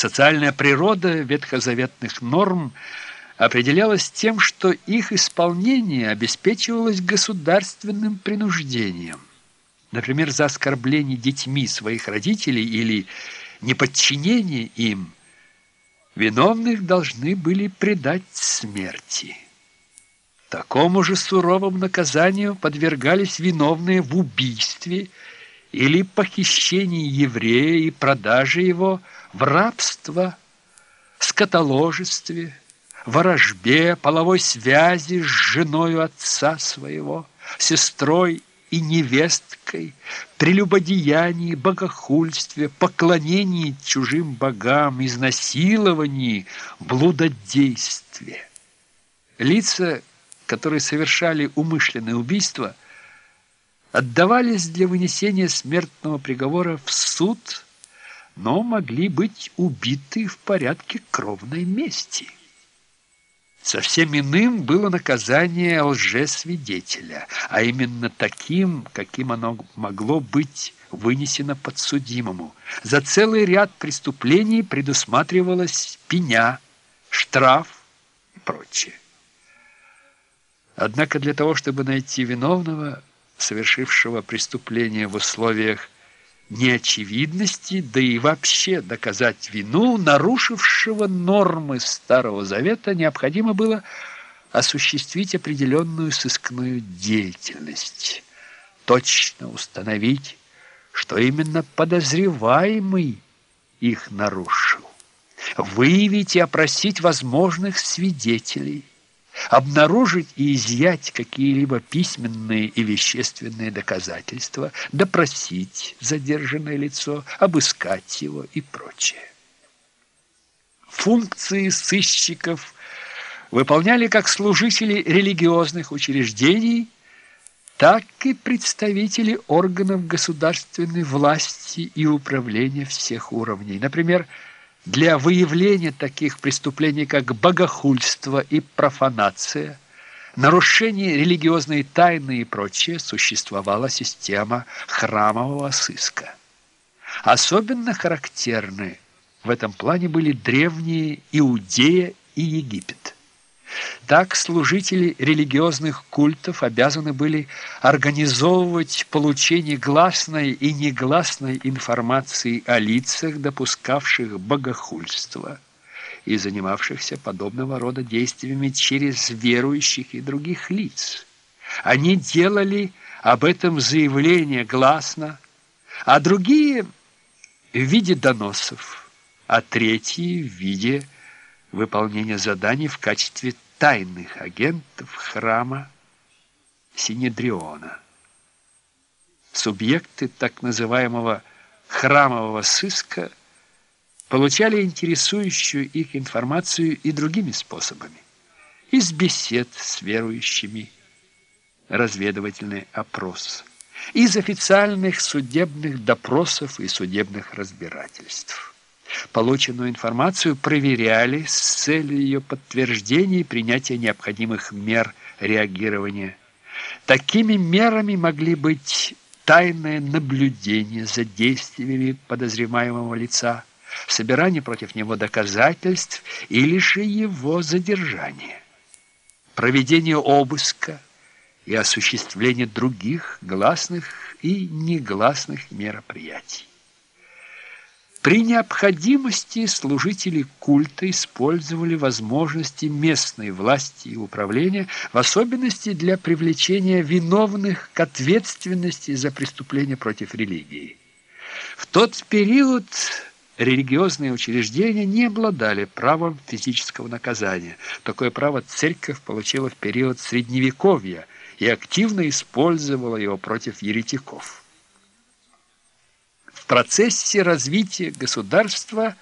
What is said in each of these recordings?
Социальная природа ветхозаветных норм определялась тем, что их исполнение обеспечивалось государственным принуждением. Например, за оскорбление детьми своих родителей или неподчинение им, виновных должны были предать смерти. Такому же суровому наказанию подвергались виновные в убийстве или похищении еврея и продаже его в рабство, скотоложестве, ворожбе, половой связи с женой отца своего, сестрой и невесткой, прелюбодеянии, богохульстве, поклонении чужим богам, изнасиловании, блудодействе. Лица, которые совершали умышленное убийство, отдавались для вынесения смертного приговора в суд, но могли быть убиты в порядке кровной мести. Совсем иным было наказание лжесвидетеля, а именно таким, каким оно могло быть вынесено подсудимому. За целый ряд преступлений предусматривалась пеня, штраф и прочее. Однако для того, чтобы найти виновного, совершившего преступление в условиях неочевидности, да и вообще доказать вину нарушившего нормы Старого Завета, необходимо было осуществить определенную сыскную деятельность, точно установить, что именно подозреваемый их нарушил, выявить и опросить возможных свидетелей, обнаружить и изъять какие-либо письменные и вещественные доказательства, допросить задержанное лицо, обыскать его и прочее. Функции сыщиков выполняли как служители религиозных учреждений, так и представители органов государственной власти и управления всех уровней. Например, для выявления таких преступлений, как богохульство и профанация, нарушение религиозной тайны и прочее, существовала система храмового сыска. Особенно характерны в этом плане были древние Иудея и Египет. Так служители религиозных культов обязаны были организовывать получение гласной и негласной информации о лицах, допускавших богохульство и занимавшихся подобного рода действиями через верующих и других лиц. Они делали об этом заявление гласно, а другие в виде доносов, а третьи в виде выполнения заданий в качестве тайных агентов храма Синедриона. Субъекты так называемого храмового сыска получали интересующую их информацию и другими способами. Из бесед с верующими, разведывательный опрос, из официальных судебных допросов и судебных разбирательств. Полученную информацию проверяли с целью ее подтверждения и принятия необходимых мер реагирования. Такими мерами могли быть тайное наблюдение за действиями подозреваемого лица, собирание против него доказательств или же его задержание, проведение обыска и осуществление других гласных и негласных мероприятий. При необходимости служители культа использовали возможности местной власти и управления, в особенности для привлечения виновных к ответственности за преступления против религии. В тот период религиозные учреждения не обладали правом физического наказания. Такое право церковь получила в период Средневековья и активно использовала его против еретиков процессе развития государства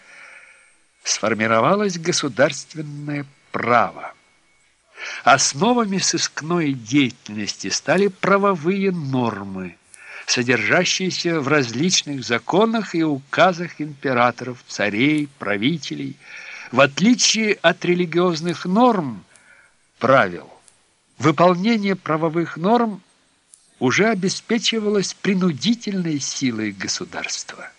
сформировалось государственное право. Основами сыскной деятельности стали правовые нормы, содержащиеся в различных законах и указах императоров, царей, правителей. В отличие от религиозных норм, правил, выполнение правовых норм уже обеспечивалось принудительной силой государства.